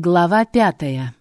Глава пятая.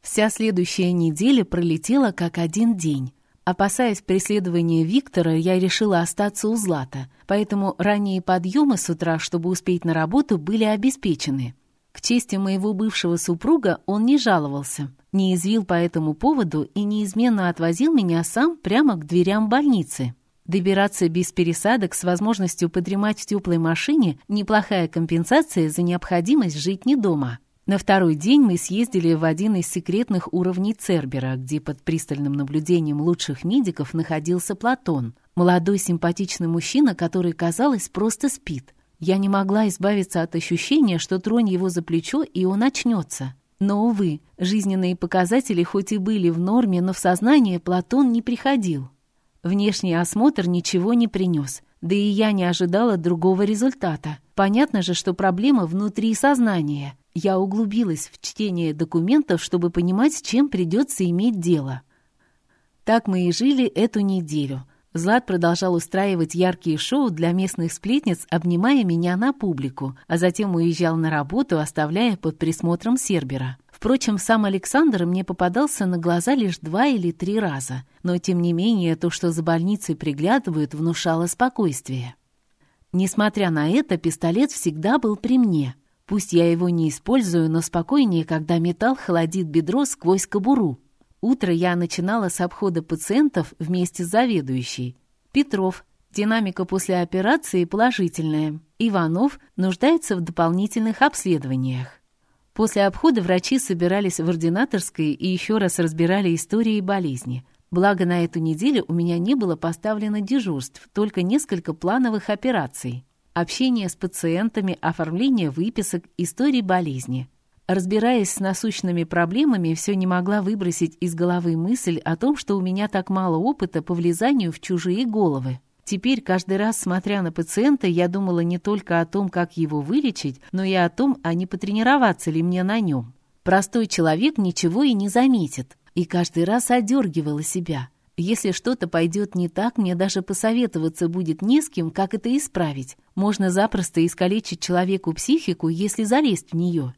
Вся следующая неделя пролетела как один день. Опасаясь преследования Виктора, я решила остаться у Злата, поэтому ранние подъемы с утра, чтобы успеть на работу, были обеспечены. К чести моего бывшего супруга он не жаловался, не извил по этому поводу и неизменно отвозил меня сам прямо к дверям больницы. Добираться без пересадок с возможностью подремать в теплой машине – неплохая компенсация за необходимость жить не дома. На второй день мы съездили в один из секретных уровней Цербера, где под пристальным наблюдением лучших медиков находился Платон, молодой симпатичный мужчина, который, казалось, просто спит. Я не могла избавиться от ощущения, что тронь его за плечо, и он очнется. Но, увы, жизненные показатели хоть и были в норме, но в сознание Платон не приходил. Внешний осмотр ничего не принес, да и я не ожидала другого результата. Понятно же, что проблема внутри сознания — я углубилась в чтение документов, чтобы понимать, с чем придется иметь дело. Так мы и жили эту неделю. Злат продолжал устраивать яркие шоу для местных сплетниц, обнимая меня на публику, а затем уезжал на работу, оставляя под присмотром Сербера. Впрочем, сам Александр мне попадался на глаза лишь два или три раза, но тем не менее то, что за больницей приглядывают, внушало спокойствие. Несмотря на это, пистолет всегда был при мне — Пусть я его не использую, но спокойнее, когда металл холодит бедро сквозь кобуру. Утро я начинала с обхода пациентов вместе с заведующей. Петров. Динамика после операции положительная. Иванов нуждается в дополнительных обследованиях. После обхода врачи собирались в ординаторской и еще раз разбирали истории болезни. Благо, на эту неделю у меня не было поставлено дежурств, только несколько плановых операций общение с пациентами, оформление выписок, истории болезни. Разбираясь с насущными проблемами, все не могла выбросить из головы мысль о том, что у меня так мало опыта по влезанию в чужие головы. Теперь, каждый раз, смотря на пациента, я думала не только о том, как его вылечить, но и о том, а не потренироваться ли мне на нем. Простой человек ничего и не заметит, и каждый раз одергивала себя. Если что-то пойдет не так, мне даже посоветоваться будет не с кем, как это исправить. Можно запросто искалечить человеку психику, если залезть в нее.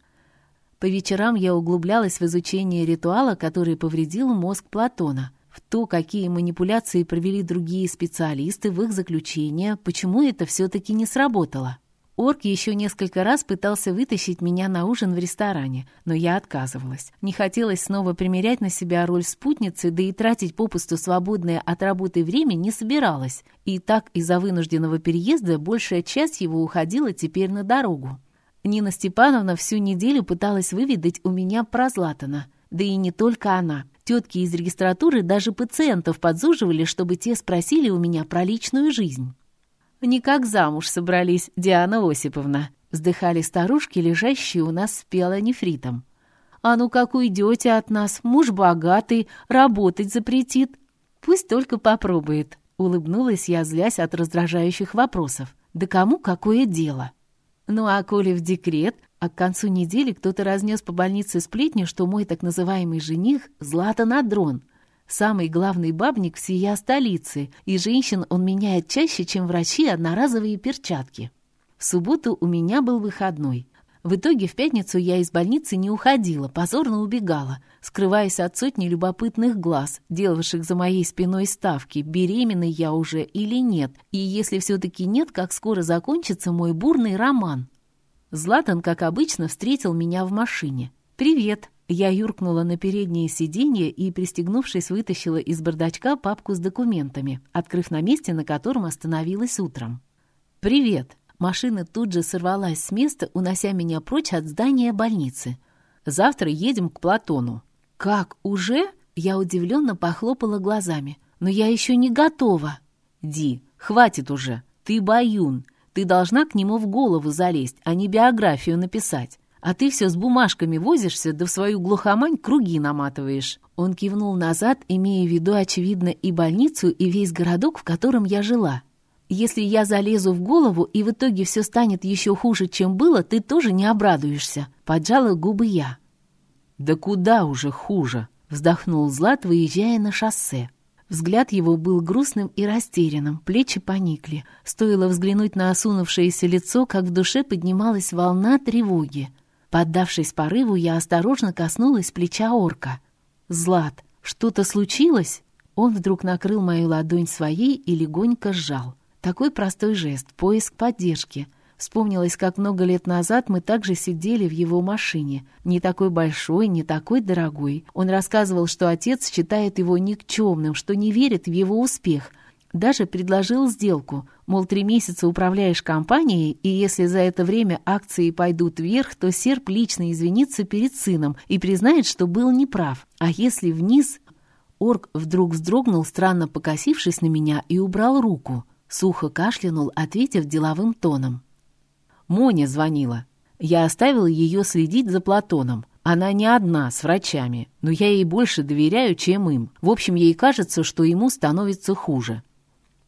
По вечерам я углублялась в изучение ритуала, который повредил мозг Платона, в то, какие манипуляции провели другие специалисты в их заключение, почему это все-таки не сработало. Орк еще несколько раз пытался вытащить меня на ужин в ресторане, но я отказывалась. Не хотелось снова примерять на себя роль спутницы, да и тратить попусту свободное от работы время не собиралась. И так из-за вынужденного переезда большая часть его уходила теперь на дорогу. Нина Степановна всю неделю пыталась выведать у меня про Златана. Да и не только она. Тетки из регистратуры даже пациентов подзуживали, чтобы те спросили у меня про личную жизнь. «Никак замуж собрались, Диана Осиповна», — вздыхали старушки, лежащие у нас с пиелонефритом. «А ну как уйдете от нас, муж богатый, работать запретит». «Пусть только попробует», — улыбнулась я, злясь от раздражающих вопросов. «Да кому какое дело?» Ну а коли в декрет, а к концу недели кто-то разнес по больнице сплетню, что мой так называемый жених — Златан Адрон, Самый главный бабник всея столицы, и женщин он меняет чаще, чем врачи одноразовые перчатки. В субботу у меня был выходной. В итоге в пятницу я из больницы не уходила, позорно убегала, скрываясь от сотни любопытных глаз, делавших за моей спиной ставки, беременной я уже или нет, и если все-таки нет, как скоро закончится мой бурный роман. Златан, как обычно, встретил меня в машине. «Привет!» Я юркнула на переднее сиденье и, пристегнувшись, вытащила из бардачка папку с документами, открыв на месте, на котором остановилась утром. «Привет!» Машина тут же сорвалась с места, унося меня прочь от здания больницы. «Завтра едем к Платону». «Как, уже?» Я удивленно похлопала глазами. «Но я еще не готова». «Ди, хватит уже. Ты баюн. Ты должна к нему в голову залезть, а не биографию написать а ты все с бумажками возишься, да в свою глухомань круги наматываешь». Он кивнул назад, имея в виду, очевидно, и больницу, и весь городок, в котором я жила. «Если я залезу в голову, и в итоге все станет еще хуже, чем было, ты тоже не обрадуешься», — поджала губы я. «Да куда уже хуже?» — вздохнул Злат, выезжая на шоссе. Взгляд его был грустным и растерянным, плечи поникли. Стоило взглянуть на осунувшееся лицо, как в душе поднималась волна тревоги. Поддавшись порыву, я осторожно коснулась плеча орка. «Злат, что-то случилось?» Он вдруг накрыл мою ладонь своей и легонько сжал. Такой простой жест, поиск поддержки. Вспомнилось, как много лет назад мы также сидели в его машине. Не такой большой, не такой дорогой. Он рассказывал, что отец считает его никчемным, что не верит в его успех. Даже предложил сделку. Мол, три месяца управляешь компанией, и если за это время акции пойдут вверх, то серп лично извинится перед сыном и признает, что был неправ. А если вниз... Орк вдруг вздрогнул, странно покосившись на меня, и убрал руку. Сухо кашлянул, ответив деловым тоном. Моня звонила. Я оставил ее следить за Платоном. Она не одна, с врачами, но я ей больше доверяю, чем им. В общем, ей кажется, что ему становится хуже.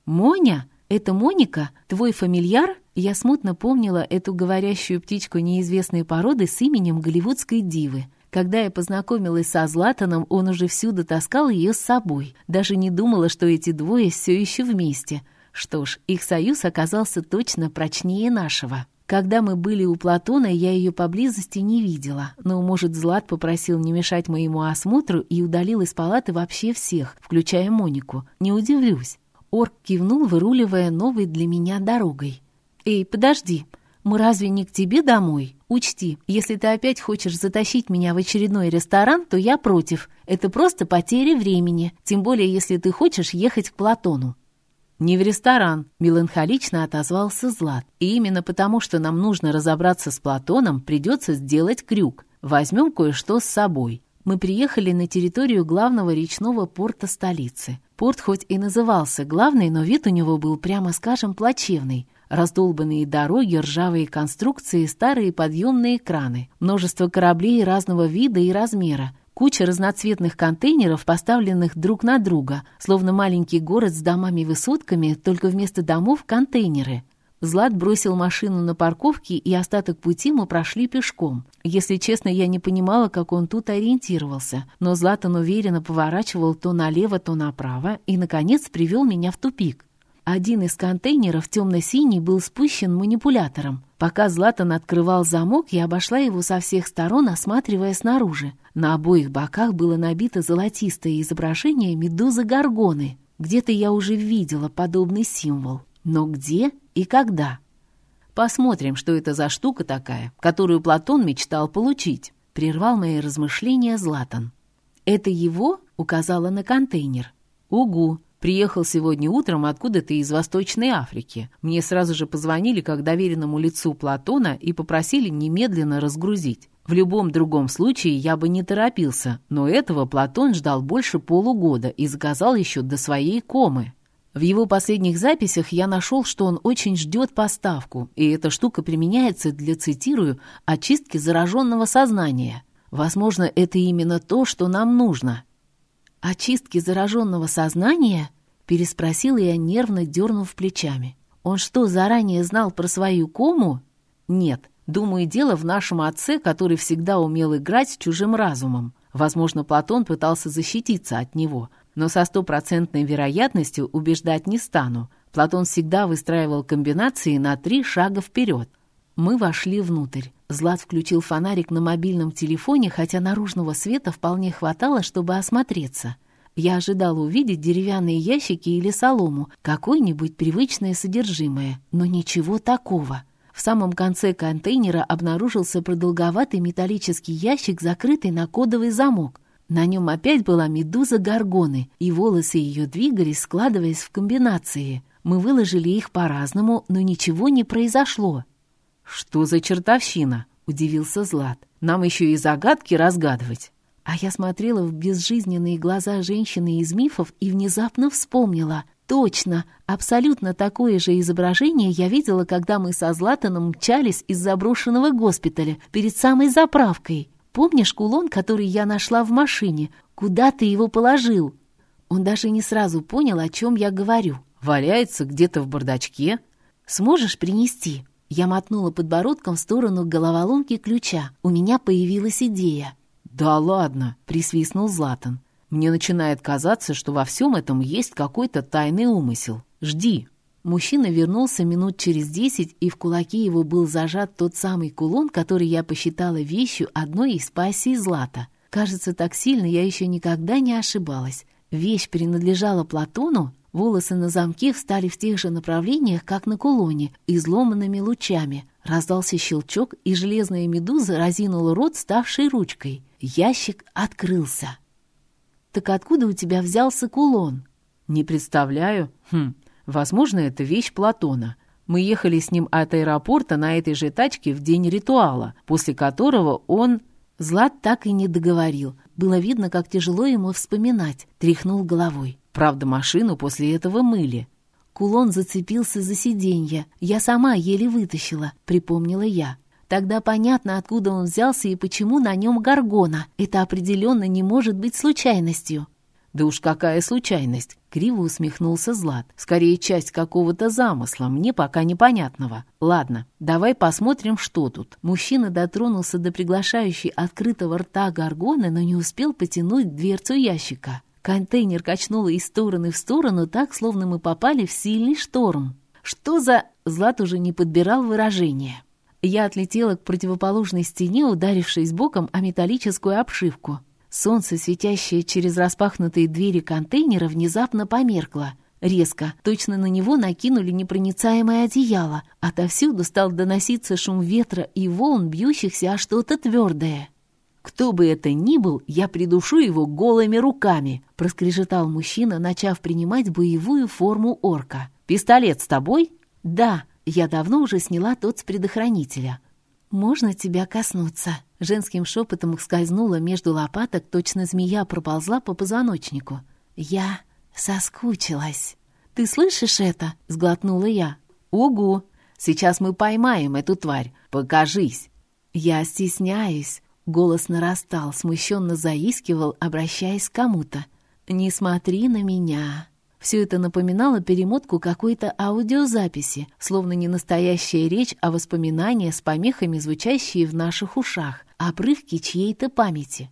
«Моня? Это Моника? Твой фамильяр?» Я смутно помнила эту говорящую птичку неизвестной породы с именем голливудской дивы. Когда я познакомилась со Златаном, он уже всюду таскал ее с собой. Даже не думала, что эти двое все еще вместе. Что ж, их союз оказался точно прочнее нашего. Когда мы были у Платона, я ее поблизости не видела, но, может, Злат попросил не мешать моему осмотру и удалил из палаты вообще всех, включая Монику. Не удивлюсь. Орк кивнул, выруливая новой для меня дорогой. «Эй, подожди, мы разве не к тебе домой? Учти, если ты опять хочешь затащить меня в очередной ресторан, то я против. Это просто потеря времени, тем более если ты хочешь ехать к Платону». «Не в ресторан», — меланхолично отозвался Злат. «И именно потому, что нам нужно разобраться с Платоном, придется сделать крюк. Возьмем кое-что с собой». Мы приехали на территорию главного речного порта столицы. Порт хоть и назывался главный, но вид у него был, прямо скажем, плачевный. Раздолбанные дороги, ржавые конструкции, старые подъемные краны, множество кораблей разного вида и размера, Куча разноцветных контейнеров, поставленных друг на друга, словно маленький город с домами-высотками, только вместо домов — контейнеры. Злат бросил машину на парковке, и остаток пути мы прошли пешком. Если честно, я не понимала, как он тут ориентировался, но Златан уверенно поворачивал то налево, то направо, и, наконец, привел меня в тупик. Один из контейнеров, темно-синий, был спущен манипулятором. Пока Златан открывал замок, я обошла его со всех сторон, осматривая снаружи. На обоих боках было набито золотистое изображение медузы Горгоны. Где-то я уже видела подобный символ. Но где и когда? Посмотрим, что это за штука такая, которую Платон мечтал получить. Прервал мои размышления Златан. «Это его?» — указала на контейнер. «Угу», Приехал сегодня утром откуда-то из Восточной Африки. Мне сразу же позвонили как доверенному лицу Платона и попросили немедленно разгрузить. В любом другом случае я бы не торопился, но этого Платон ждал больше полугода и заказал еще до своей комы. В его последних записях я нашел, что он очень ждет поставку, и эта штука применяется для, цитирую, «очистки зараженного сознания». Возможно, это именно то, что нам нужно. «Очистки зараженного сознания?» — переспросила я, нервно дернув плечами. «Он что, заранее знал про свою кому?» «Нет. Думаю, дело в нашем отце, который всегда умел играть с чужим разумом. Возможно, Платон пытался защититься от него, но со стопроцентной вероятностью убеждать не стану. Платон всегда выстраивал комбинации на три шага вперед. Мы вошли внутрь. Злат включил фонарик на мобильном телефоне, хотя наружного света вполне хватало, чтобы осмотреться. Я ожидала увидеть деревянные ящики или солому, какое-нибудь привычное содержимое, но ничего такого. В самом конце контейнера обнаружился продолговатый металлический ящик, закрытый на кодовый замок. На нем опять была медуза горгоны, и волосы ее двигались, складываясь в комбинации. Мы выложили их по-разному, но ничего не произошло. «Что за чертовщина?» — удивился Злат. «Нам еще и загадки разгадывать». А я смотрела в безжизненные глаза женщины из мифов и внезапно вспомнила. Точно, абсолютно такое же изображение я видела, когда мы со Златаном мчались из заброшенного госпиталя перед самой заправкой. Помнишь кулон, который я нашла в машине? Куда ты его положил? Он даже не сразу понял, о чем я говорю. Валяется где-то в бардачке. Сможешь принести? Я мотнула подбородком в сторону головоломки ключа. У меня появилась идея. «Да ладно!» — присвистнул Златан. «Мне начинает казаться, что во всем этом есть какой-то тайный умысел. Жди!» Мужчина вернулся минут через десять, и в кулаке его был зажат тот самый кулон, который я посчитала вещью одной из пассий Злата. Кажется, так сильно я еще никогда не ошибалась. Вещь принадлежала Платону, волосы на замке встали в тех же направлениях, как на кулоне, изломанными лучами. Раздался щелчок, и железная медуза разинула рот, ставшей ручкой. Ящик открылся. «Так откуда у тебя взялся кулон?» «Не представляю. Хм, возможно, это вещь Платона. Мы ехали с ним от аэропорта на этой же тачке в день ритуала, после которого он...» Злат так и не договорил. Было видно, как тяжело ему вспоминать. Тряхнул головой. Правда, машину после этого мыли. Кулон зацепился за сиденье. Я сама еле вытащила, припомнила я. Тогда понятно, откуда он взялся и почему на нем горгона. Это определенно не может быть случайностью. «Да уж какая случайность!» — криво усмехнулся Злат. «Скорее, часть какого-то замысла, мне пока непонятного. Ладно, давай посмотрим, что тут». Мужчина дотронулся до приглашающей открытого рта горгоны, но не успел потянуть дверцу ящика. Контейнер качнуло из стороны в сторону так, словно мы попали в сильный шторм. «Что за...» — Злат уже не подбирал выражение. Я отлетела к противоположной стене, ударившись боком о металлическую обшивку. Солнце, светящее через распахнутые двери контейнера, внезапно померкло. Резко, точно на него накинули непроницаемое одеяло. Отовсюду стал доноситься шум ветра и волн, бьющихся о что-то твердое. «Кто бы это ни был, я придушу его голыми руками», — проскрежетал мужчина, начав принимать боевую форму орка. «Пистолет с тобой?» «Да, я давно уже сняла тот с предохранителя». «Можно тебя коснуться?» Женским шепотом скользнула между лопаток, точно змея проползла по позвоночнику. «Я соскучилась». «Ты слышишь это?» — сглотнула я. «Угу! Сейчас мы поймаем эту тварь. Покажись!» «Я стесняюсь!» — голос нарастал, смущенно заискивал, обращаясь к кому-то. «Не смотри на меня!» Все это напоминало перемотку какой-то аудиозаписи, словно не настоящая речь, а воспоминания с помехами, звучащие в наших ушах, обрывки чьей-то памяти.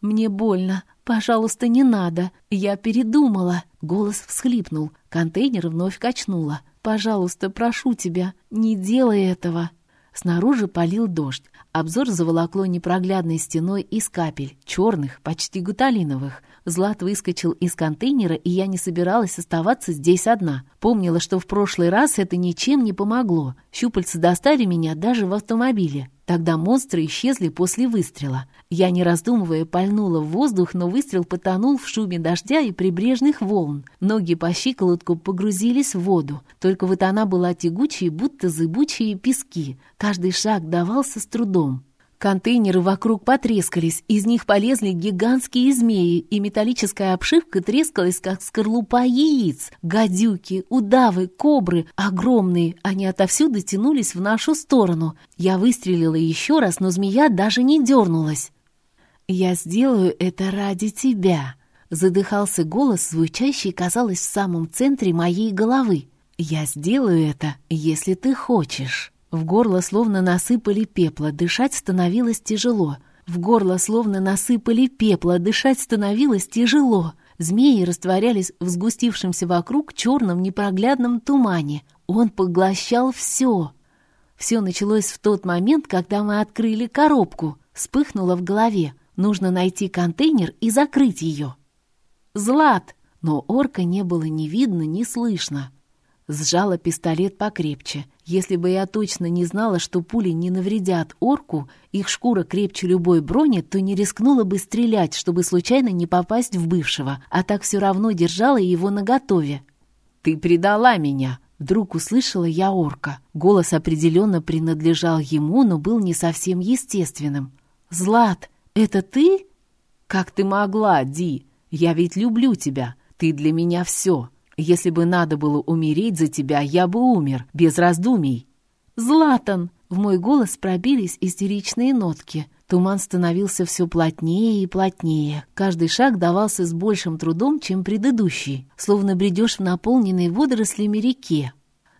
«Мне больно. Пожалуйста, не надо. Я передумала». Голос всхлипнул. Контейнер вновь качнуло. «Пожалуйста, прошу тебя, не делай этого». Снаружи полил дождь. Обзор заволокло непроглядной стеной из капель, черных, почти гуталиновых. Злат выскочил из контейнера, и я не собиралась оставаться здесь одна. Помнила, что в прошлый раз это ничем не помогло. Щупальца достали меня даже в автомобиле. Тогда монстры исчезли после выстрела. Я, не раздумывая, пальнула в воздух, но выстрел потонул в шуме дождя и прибрежных волн. Ноги по щиколотку погрузились в воду. Только вот она была тягучей, будто зыбучие пески. Каждый шаг давался с трудом. Контейнеры вокруг потрескались, из них полезли гигантские змеи, и металлическая обшивка трескалась, как скорлупа яиц. Гадюки, удавы, кобры, огромные, они отовсюду тянулись в нашу сторону. Я выстрелила еще раз, но змея даже не дернулась. «Я сделаю это ради тебя», — задыхался голос, звучащий, казалось, в самом центре моей головы. «Я сделаю это, если ты хочешь». В горло словно насыпали пепла, дышать становилось тяжело. В горло словно насыпали пепла, дышать становилось тяжело. Змеи растворялись в сгустившемся вокруг черном непроглядном тумане. Он поглощал все. Все началось в тот момент, когда мы открыли коробку. Вспыхнуло в голове. Нужно найти контейнер и закрыть ее. «Злат!» Но орка не было ни видно, ни слышно. Сжала пистолет покрепче. Если бы я точно не знала, что пули не навредят орку, их шкура крепче любой брони, то не рискнула бы стрелять, чтобы случайно не попасть в бывшего, а так все равно держала его наготове. «Ты предала меня!» Вдруг услышала я орка. Голос определенно принадлежал ему, но был не совсем естественным. «Злат, это ты?» «Как ты могла, Ди? Я ведь люблю тебя. Ты для меня все. Если бы надо было умереть за тебя, я бы умер, без раздумий». «Златан!» — в мой голос пробились истеричные нотки. Туман становился все плотнее и плотнее. Каждый шаг давался с большим трудом, чем предыдущий, словно бредешь в наполненной водорослями реке.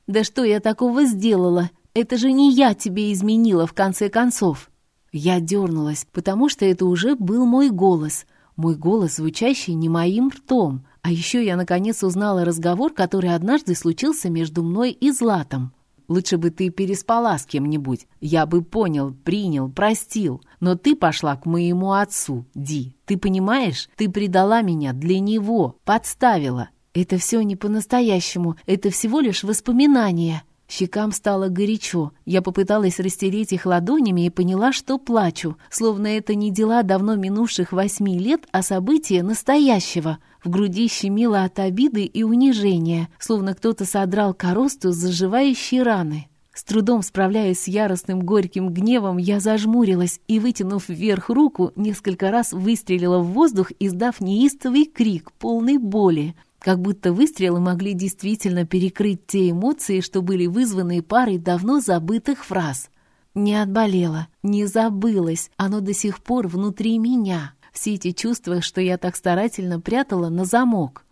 «Да что я такого сделала? Это же не я тебе изменила, в конце концов!» Я дернулась, потому что это уже был мой голос. Мой голос, звучащий не моим ртом, А еще я наконец узнала разговор, который однажды случился между мной и Златом. Лучше бы ты переспала с кем-нибудь. Я бы понял, принял, простил. Но ты пошла к моему отцу, Ди. Ты понимаешь? Ты предала меня для него, подставила. Это все не по-настоящему. Это всего лишь воспоминания. Щекам стало горячо. Я попыталась растереть их ладонями и поняла, что плачу, словно это не дела давно минувших восьми лет, а события настоящего. В груди щемило от обиды и унижения, словно кто-то содрал коросту с заживающей раны. С трудом справляясь с яростным горьким гневом, я зажмурилась и, вытянув вверх руку, несколько раз выстрелила в воздух, издав неистовый крик, полный боли. Как будто выстрелы могли действительно перекрыть те эмоции, что были вызваны парой давно забытых фраз. Не отболела, не забылась, оно до сих пор внутри меня. Все эти чувства, что я так старательно прятала на замок.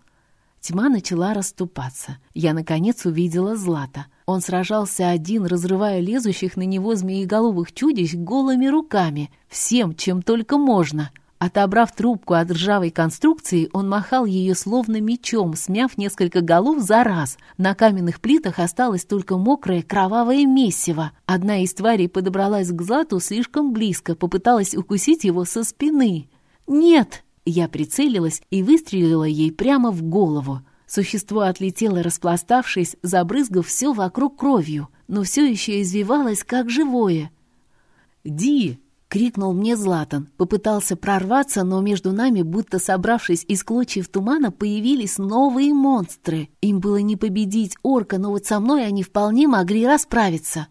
Тьма начала расступаться. Я, наконец, увидела Злата. Он сражался один, разрывая лезущих на него змееголовых чудищ голыми руками, всем, чем только можно — Отобрав трубку от ржавой конструкции, он махал ее словно мечом, смяв несколько голов за раз. На каменных плитах осталось только мокрое кровавое месиво. Одна из тварей подобралась к Злату слишком близко, попыталась укусить его со спины. «Нет!» Я прицелилась и выстрелила ей прямо в голову. Существо отлетело, распластавшись, забрызгав все вокруг кровью, но все еще извивалось, как живое. «Ди!» — крикнул мне Златан. Попытался прорваться, но между нами, будто собравшись из клочьев тумана, появились новые монстры. Им было не победить орка, но вот со мной они вполне могли расправиться.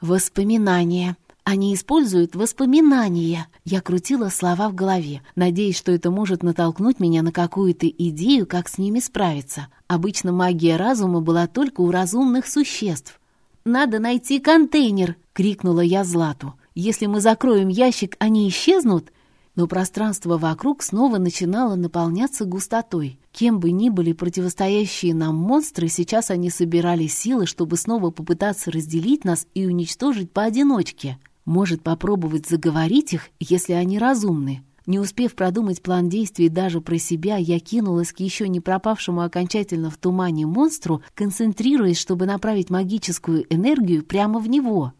Воспоминания. Они используют воспоминания. Я крутила слова в голове, надеясь, что это может натолкнуть меня на какую-то идею, как с ними справиться. Обычно магия разума была только у разумных существ. «Надо найти контейнер!» — крикнула я Злату. Если мы закроем ящик, они исчезнут? Но пространство вокруг снова начинало наполняться густотой. Кем бы ни были противостоящие нам монстры, сейчас они собирали силы, чтобы снова попытаться разделить нас и уничтожить поодиночке. Может попробовать заговорить их, если они разумны. Не успев продумать план действий даже про себя, я кинулась к еще не пропавшему окончательно в тумане монстру, концентрируясь, чтобы направить магическую энергию прямо в него.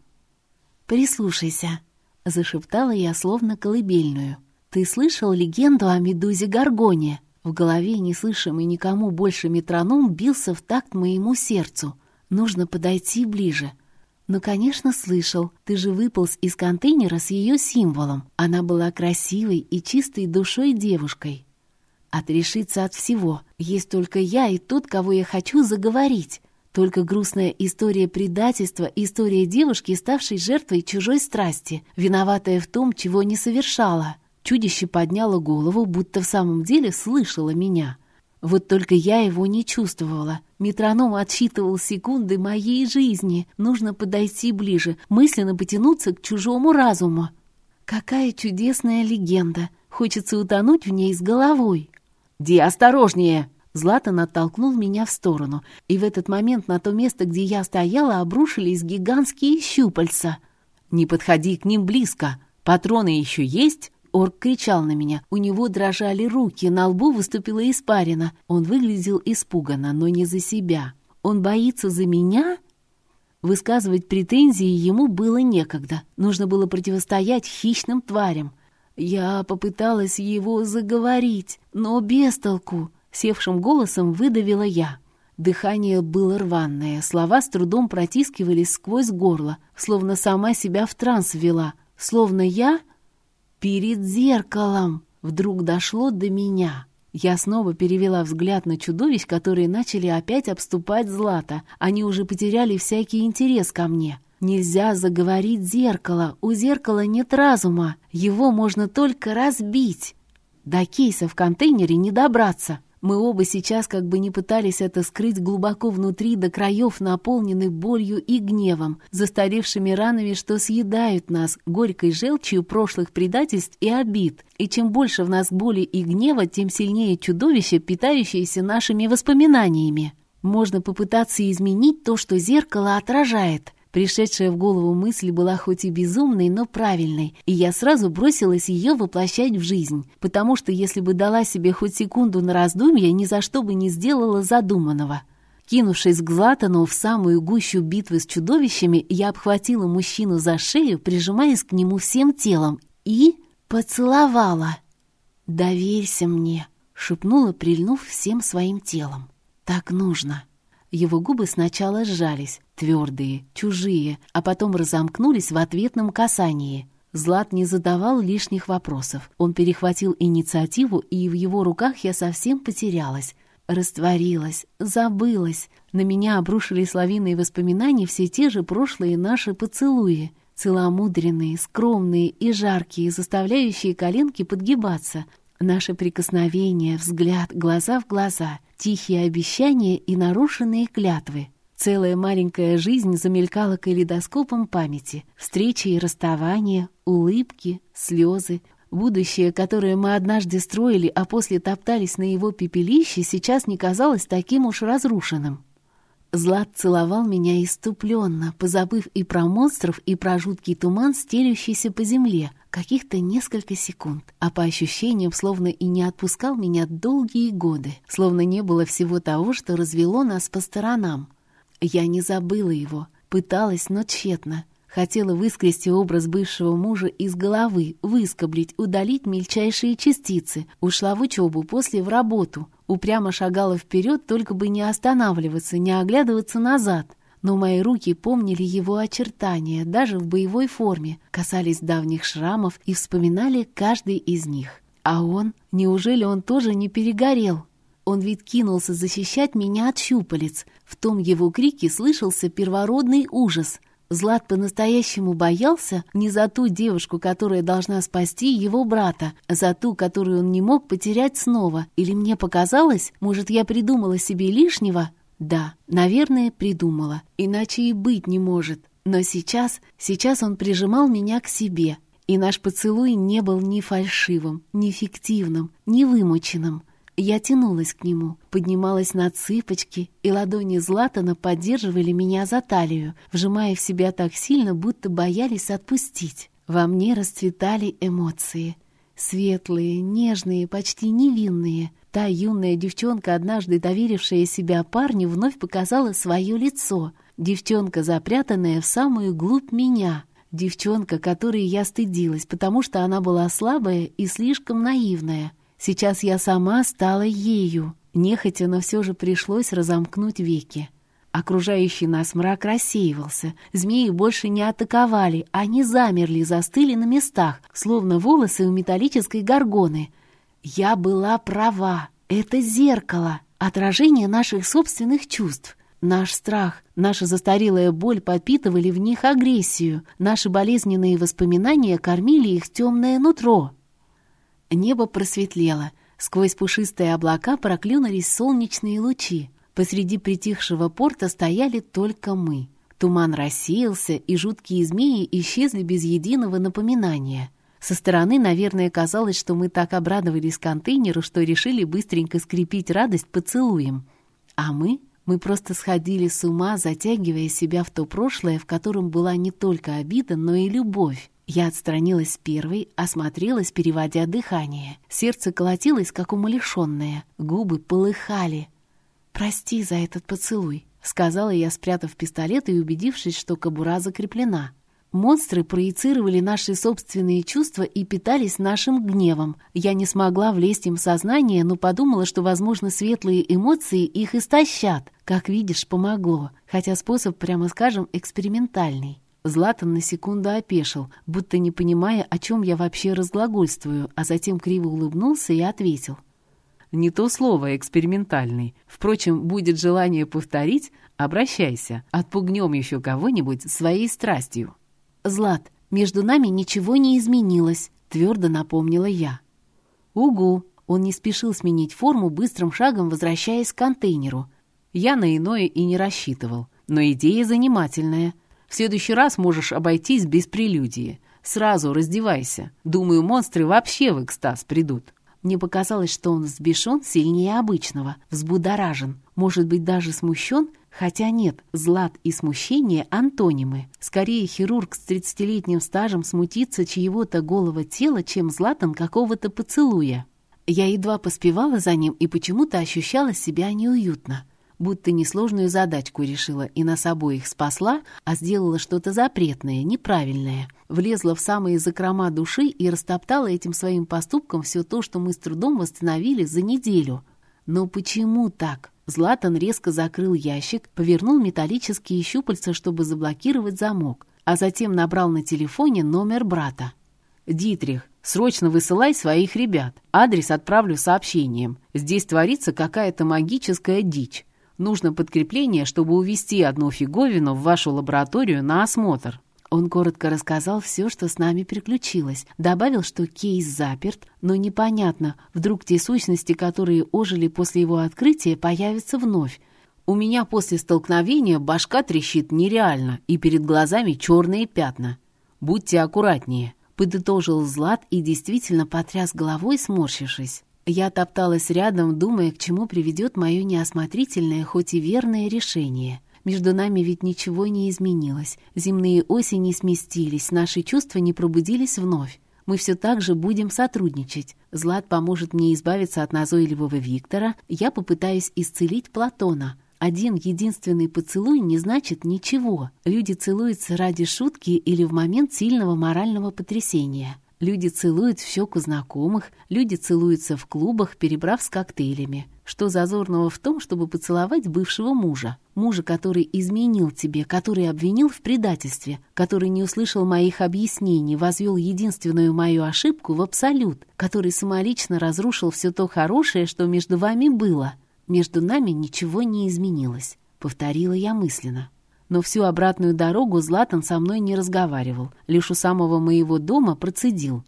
«Прислушайся», — зашептала я словно колыбельную. «Ты слышал легенду о медузе Гаргоне?» В голове, неслышимый никому больше метроном, бился в такт моему сердцу. Нужно подойти ближе. «Ну, конечно, слышал. Ты же выполз из контейнера с ее символом. Она была красивой и чистой душой девушкой. Отрешиться от всего. Есть только я и тот, кого я хочу заговорить. Только грустная история предательства, история девушки, ставшей жертвой чужой страсти, виноватая в том, чего не совершала. Чудище подняло голову, будто в самом деле слышало меня. Вот только я его не чувствовала. Метроном отсчитывал секунды моей жизни. Нужно подойти ближе, мысленно потянуться к чужому разуму. Какая чудесная легенда! Хочется утонуть в ней с головой. «Ди, осторожнее!» Златан оттолкнул меня в сторону, и в этот момент на то место, где я стояла, обрушились гигантские щупальца. «Не подходи к ним близко! Патроны еще есть?» Орк кричал на меня. У него дрожали руки, на лбу выступила испарина. Он выглядел испуганно, но не за себя. «Он боится за меня?» Высказывать претензии ему было некогда. Нужно было противостоять хищным тварям. Я попыталась его заговорить, но без толку. Севшим голосом выдавила я. Дыхание было рваное, слова с трудом протискивались сквозь горло, словно сама себя в транс ввела, словно я перед зеркалом. Вдруг дошло до меня. Я снова перевела взгляд на чудовищ, которые начали опять обступать Злата. Они уже потеряли всякий интерес ко мне. Нельзя заговорить зеркало. У зеркала нет разума. Его можно только разбить. До кейса в контейнере не добраться. Мы оба сейчас, как бы не пытались это скрыть, глубоко внутри до краев наполнены болью и гневом, застаревшими ранами, что съедают нас, горькой желчью прошлых предательств и обид. И чем больше в нас боли и гнева, тем сильнее чудовище, питающееся нашими воспоминаниями. Можно попытаться изменить то, что зеркало отражает. Пришедшая в голову мысль была хоть и безумной, но правильной, и я сразу бросилась ее воплощать в жизнь, потому что если бы дала себе хоть секунду на раздумье, ни за что бы не сделала задуманного. Кинувшись к Златану в самую гущу битвы с чудовищами, я обхватила мужчину за шею, прижимаясь к нему всем телом, и поцеловала. «Доверься мне», — шепнула, прильнув всем своим телом. «Так нужно». Его губы сначала сжались, твердые, чужие, а потом разомкнулись в ответном касании. Злат не задавал лишних вопросов. Он перехватил инициативу, и в его руках я совсем потерялась. Растворилась, забылась. На меня обрушились лавины воспоминаний все те же прошлые наши поцелуи. Целомудренные, скромные и жаркие, заставляющие коленки подгибаться. Наши прикосновения, взгляд, глаза в глаза — тихие обещания и нарушенные клятвы. Целая маленькая жизнь замелькала калейдоскопом памяти. Встречи и расставания, улыбки, слезы. Будущее, которое мы однажды строили, а после топтались на его пепелище, сейчас не казалось таким уж разрушенным. Злат целовал меня иступленно, позабыв и про монстров, и про жуткий туман, стелющийся по земле, каких-то несколько секунд, а по ощущениям словно и не отпускал меня долгие годы, словно не было всего того, что развело нас по сторонам. Я не забыла его, пыталась, но тщетно. Хотела выскрести образ бывшего мужа из головы, выскоблить, удалить мельчайшие частицы. Ушла в учебу, после в работу. Упрямо шагала вперед, только бы не останавливаться, не оглядываться назад. Но мои руки помнили его очертания, даже в боевой форме, касались давних шрамов и вспоминали каждый из них. А он? Неужели он тоже не перегорел? Он ведь кинулся защищать меня от щупалец. В том его крике слышался первородный ужас. Злат по-настоящему боялся не за ту девушку, которая должна спасти его брата, а за ту, которую он не мог потерять снова. Или мне показалось, может, я придумала себе лишнего? Да, наверное, придумала. Иначе и быть не может. Но сейчас, сейчас он прижимал меня к себе, и наш поцелуй не был ни фальшивым, ни фиктивным, ни вымученным. Я тянулась к нему, поднималась на цыпочки, и ладони Златана поддерживали меня за талию, вжимая в себя так сильно, будто боялись отпустить. Во мне расцветали эмоции. Светлые, нежные, почти невинные. Та юная девчонка, однажды доверившая себя парню, вновь показала свое лицо. Девчонка, запрятанная в самую глубь меня. Девчонка, которой я стыдилась, потому что она была слабая и слишком наивная. Сейчас я сама стала ею. Нехотя, но все же пришлось разомкнуть веки. Окружающий нас мрак рассеивался. Змеи больше не атаковали, они замерли, застыли на местах, словно волосы у металлической горгоны. Я была права. Это зеркало, отражение наших собственных чувств. Наш страх, наша застарелая боль подпитывали в них агрессию, наши болезненные воспоминания кормили их темное нутро. Небо просветлело. Сквозь пушистые облака проклюнулись солнечные лучи. Посреди притихшего порта стояли только мы. Туман рассеялся, и жуткие змеи исчезли без единого напоминания. Со стороны, наверное, казалось, что мы так обрадовались контейнеру, что решили быстренько скрепить радость поцелуем. А мы? Мы просто сходили с ума, затягивая себя в то прошлое, в котором была не только обида, но и любовь. Я отстранилась первой, осмотрелась, переводя дыхание. Сердце колотилось, как умалишенное. Губы полыхали. «Прости за этот поцелуй», — сказала я, спрятав пистолет и убедившись, что кобура закреплена. Монстры проецировали наши собственные чувства и питались нашим гневом. Я не смогла влезть им в сознание, но подумала, что, возможно, светлые эмоции их истощат. Как видишь, помогло, хотя способ, прямо скажем, экспериментальный. Златан на секунду опешил, будто не понимая, о чем я вообще разглагольствую, а затем криво улыбнулся и ответил. «Не то слово экспериментальный. Впрочем, будет желание повторить, обращайся. Отпугнем еще кого-нибудь своей страстью». «Злат, между нами ничего не изменилось», — твердо напомнила я. «Угу». Он не спешил сменить форму, быстрым шагом возвращаясь к контейнеру. Я на иное и не рассчитывал. Но идея занимательная — в следующий раз можешь обойтись без прелюдии. Сразу раздевайся. Думаю, монстры вообще в экстаз придут». Мне показалось, что он взбешен сильнее обычного, взбудоражен, может быть, даже смущен, Хотя нет, злат и смущение — антонимы. Скорее хирург с 30-летним стажем смутится чьего-то голого тела, чем златом какого-то поцелуя. Я едва поспевала за ним и почему-то ощущала себя неуютно. Будто несложную задачку решила и нас обоих спасла, а сделала что-то запретное, неправильное. Влезла в самые закрома души и растоптала этим своим поступком все то, что мы с трудом восстановили за неделю. Но почему так? Златан резко закрыл ящик, повернул металлические щупальца, чтобы заблокировать замок, а затем набрал на телефоне номер брата. «Дитрих, Срочно высылай своих ребят. Адрес отправлю сообщением. Здесь творится какая-то магическая дичь. Нужно подкрепление, чтобы увести одну фиговину в вашу лабораторию на осмотр». Он коротко рассказал все, что с нами приключилось. Добавил, что кейс заперт, но непонятно, вдруг те сущности, которые ожили после его открытия, появятся вновь. У меня после столкновения башка трещит нереально, и перед глазами черные пятна. Будьте аккуратнее подытожил Злат и действительно потряс головой, сморщившись. Я топталась рядом, думая, к чему приведет мое неосмотрительное, хоть и верное решение. Между нами ведь ничего не изменилось. Земные осени сместились, наши чувства не пробудились вновь. Мы все так же будем сотрудничать. Злат поможет мне избавиться от назойливого Виктора, я попытаюсь исцелить Платона — один единственный поцелуй не значит ничего. Люди целуются ради шутки или в момент сильного морального потрясения. Люди целуют в щеку знакомых, люди целуются в клубах, перебрав с коктейлями. Что зазорного в том, чтобы поцеловать бывшего мужа? Мужа, который изменил тебе, который обвинил в предательстве, который не услышал моих объяснений, возвел единственную мою ошибку в абсолют, который самолично разрушил все то хорошее, что между вами было. Между нами ничего не изменилось, повторила я мысленно. Но всю обратную дорогу Златан со мной не разговаривал, лишь у самого моего дома процедил.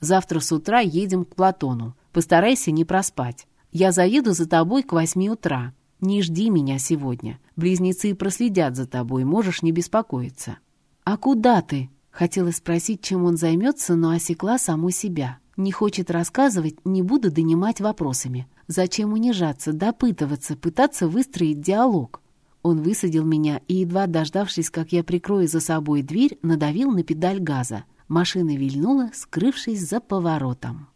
«Завтра с утра едем к Платону. Постарайся не проспать. Я заеду за тобой к восьми утра. Не жди меня сегодня. Близнецы проследят за тобой, можешь не беспокоиться». «А куда ты?» Хотела спросить, чем он займется, но осекла саму себя. Не хочет рассказывать, не буду донимать вопросами. Зачем унижаться, допытываться, пытаться выстроить диалог? Он высадил меня и, едва дождавшись, как я прикрою за собой дверь, надавил на педаль газа. Машина вильнула, скрывшись за поворотом.